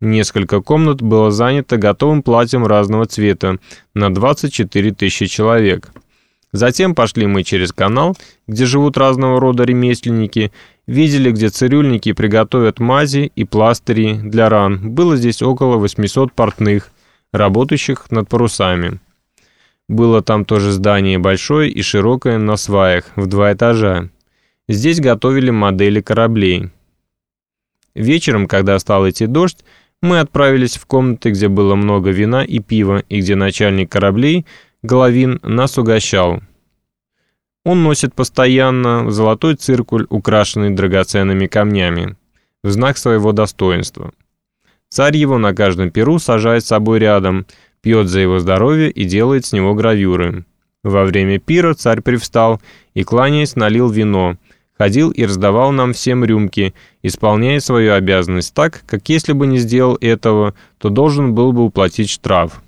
Несколько комнат было занято готовым платьем разного цвета на 24 тысячи человек. Затем пошли мы через канал, где живут разного рода ремесленники, видели, где цирюльники приготовят мази и пластыри для ран. Было здесь около 800 портных, работающих над парусами. Было там тоже здание большое и широкое на сваях, в два этажа. Здесь готовили модели кораблей. Вечером, когда стал идти дождь, мы отправились в комнаты, где было много вина и пива, и где начальник кораблей, Головин, нас угощал. Он носит постоянно золотой циркуль, украшенный драгоценными камнями, в знак своего достоинства. Царь его на каждом перу сажает с собой рядом, пьет за его здоровье и делает с него гравюры. Во время пира царь привстал и, кланяясь, налил вино, ходил и раздавал нам всем рюмки, исполняя свою обязанность так, как если бы не сделал этого, то должен был бы уплатить штраф.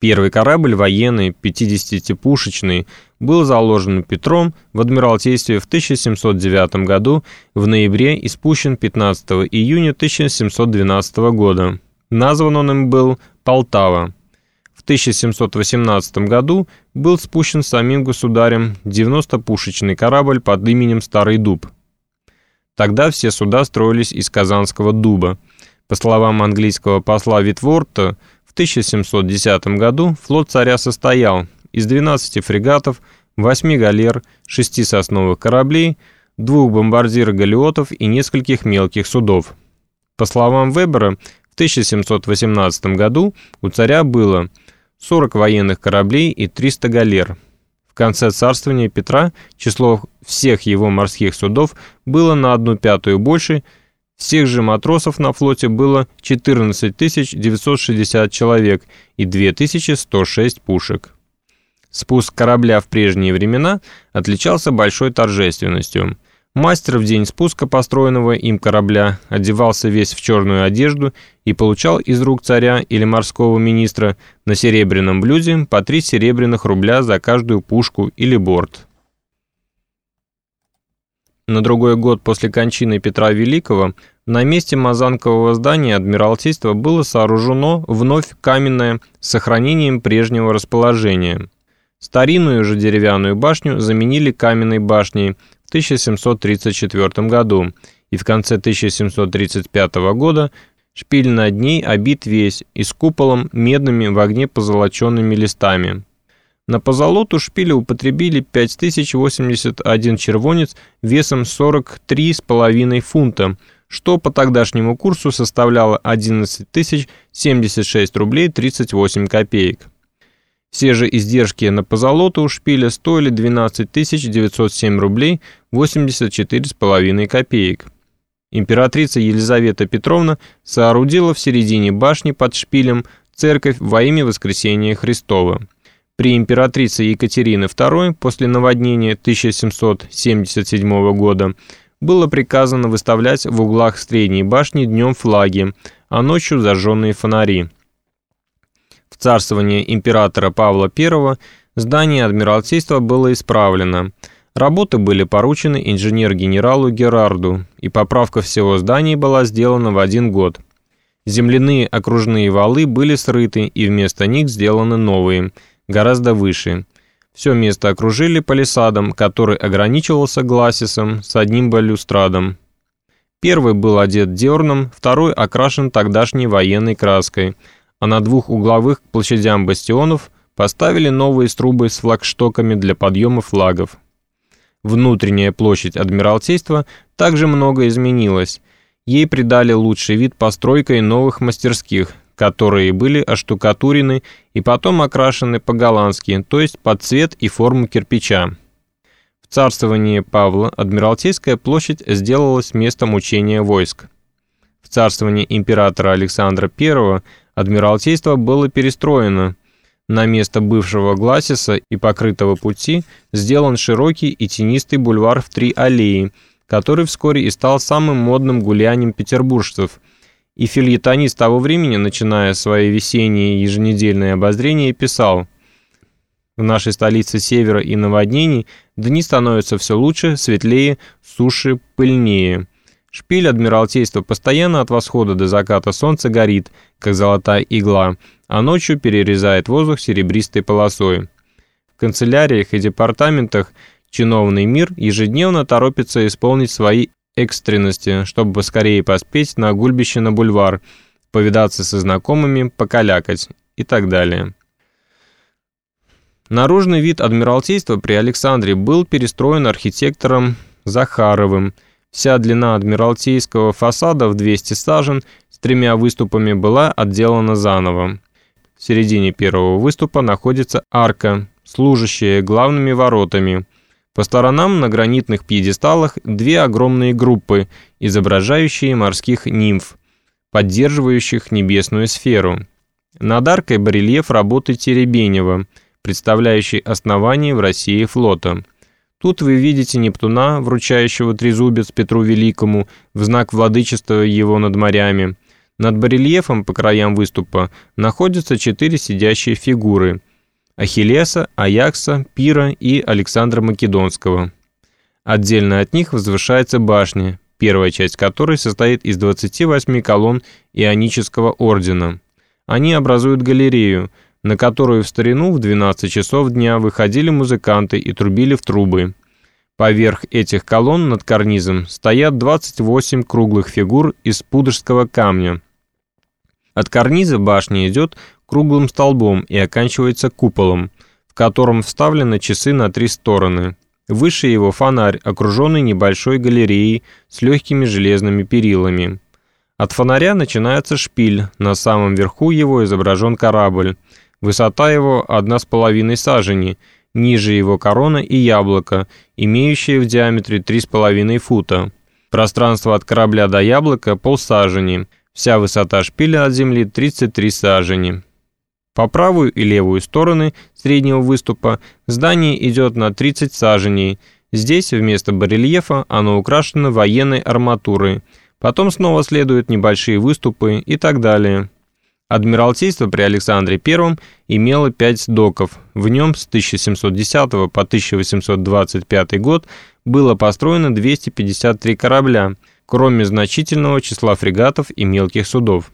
Первый корабль, военный, 50-пушечный, был заложен Петром в Адмиралтействе в 1709 году, в ноябре и спущен 15 июня 1712 года. Назван он им был «Полтава». В 1718 году был спущен самим государем 90-пушечный корабль под именем Старый Дуб. Тогда все суда строились из Казанского дуба. По словам английского посла Витворта, в 1710 году флот царя состоял из 12 фрегатов, 8 галер, 6 сосновых кораблей, двух бомбардиров-галеотов и нескольких мелких судов. По словам Вебера, в 1718 году у царя было 40 военных кораблей и 300 галер. В конце царствования Петра число всех его морских судов было на одну пятую больше, всех же матросов на флоте было 14 960 человек и 2106 пушек. Спуск корабля в прежние времена отличался большой торжественностью. Мастер в день спуска построенного им корабля одевался весь в черную одежду и получал из рук царя или морского министра на серебряном блюде по три серебряных рубля за каждую пушку или борт. На другой год после кончины Петра Великого на месте Мазанкового здания Адмиралтейства было сооружено вновь каменное с сохранением прежнего расположения – Старинную же деревянную башню заменили каменной башней 1734 году, и в конце 1735 года шпиль над ней обит весь и с куполом медными в огне позолоченными листами. На позолоту шпиля употребили 5081 червонец весом 43,5 фунта, что по тогдашнему курсу составляло 11 076 рублей 38 копеек. Все же издержки на позолоту у шпиля стоили 12 907 рублей 84,5 копеек. Императрица Елизавета Петровна соорудила в середине башни под шпилем церковь во имя Воскресения Христова. При императрице Екатерины II после наводнения 1777 года было приказано выставлять в углах средней башни днем флаги, а ночью зажженные фонари царствования императора Павла I здание Адмиралтейства было исправлено. Работы были поручены инженер-генералу Герарду, и поправка всего здания была сделана в один год. Земляные окружные валы были срыты, и вместо них сделаны новые, гораздо выше. Все место окружили палисадом, который ограничивался гласисом с одним балюстрадом. Первый был одет дерном, второй окрашен тогдашней военной краской – а на двух угловых к площадям бастионов поставили новые струбы с флагштоками для подъема флагов. Внутренняя площадь Адмиралтейства также много изменилась. Ей придали лучший вид постройкой новых мастерских, которые были оштукатурены и потом окрашены по-голландски, то есть под цвет и форму кирпича. В царствовании Павла Адмиралтейская площадь сделалась местом учения войск. В царствовании императора Александра I Адмиралтейство было перестроено. На место бывшего Гласиса и покрытого пути сделан широкий и тенистый бульвар в три аллеи, который вскоре и стал самым модным гулянием петербуржцев. И фильетонист того времени, начиная свои весенние еженедельные обозрения, писал «В нашей столице севера и наводнений дни становятся все лучше, светлее, суше, пыльнее». Шпиль Адмиралтейства постоянно от восхода до заката солнца горит, как золотая игла, а ночью перерезает воздух серебристой полосой. В канцеляриях и департаментах чиновный мир ежедневно торопится исполнить свои экстренности, чтобы поскорее поспеть на гульбище на бульвар, повидаться со знакомыми, покалякать и так далее. Наружный вид Адмиралтейства при Александре был перестроен архитектором Захаровым. Вся длина Адмиралтейского фасада в 200 сажен с тремя выступами была отделана заново. В середине первого выступа находится арка, служащая главными воротами. По сторонам на гранитных пьедесталах две огромные группы, изображающие морских нимф, поддерживающих небесную сферу. Над аркой барельеф работы Теребенева – представляющий основание в России флота. Тут вы видите Нептуна, вручающего трезубец Петру Великому в знак владычества его над морями. Над барельефом по краям выступа находятся четыре сидящие фигуры – Ахиллеса, Аякса, Пира и Александра Македонского. Отдельно от них возвышается башня, первая часть которой состоит из 28 колонн Ионического ордена. Они образуют галерею – на которую в старину в 12 часов дня выходили музыканты и трубили в трубы. Поверх этих колонн над карнизом стоят 28 круглых фигур из пудожского камня. От карниза башня идет круглым столбом и оканчивается куполом, в котором вставлены часы на три стороны. Выше его фонарь, окруженный небольшой галереей с легкими железными перилами. От фонаря начинается шпиль, на самом верху его изображен корабль, Высота его одна с половиной сажени, ниже его корона и яблоко, имеющее в диаметре три с половиной фута. Пространство от корабля до яблока – полсажени. Вся высота шпиля от земли – 33 сажени. По правую и левую стороны среднего выступа здание идет на 30 саженей. Здесь вместо барельефа оно украшено военной арматурой. Потом снова следуют небольшие выступы и так далее. Адмиралтейство при Александре I имело пять доков. В нем с 1710 по 1825 год было построено 253 корабля, кроме значительного числа фрегатов и мелких судов.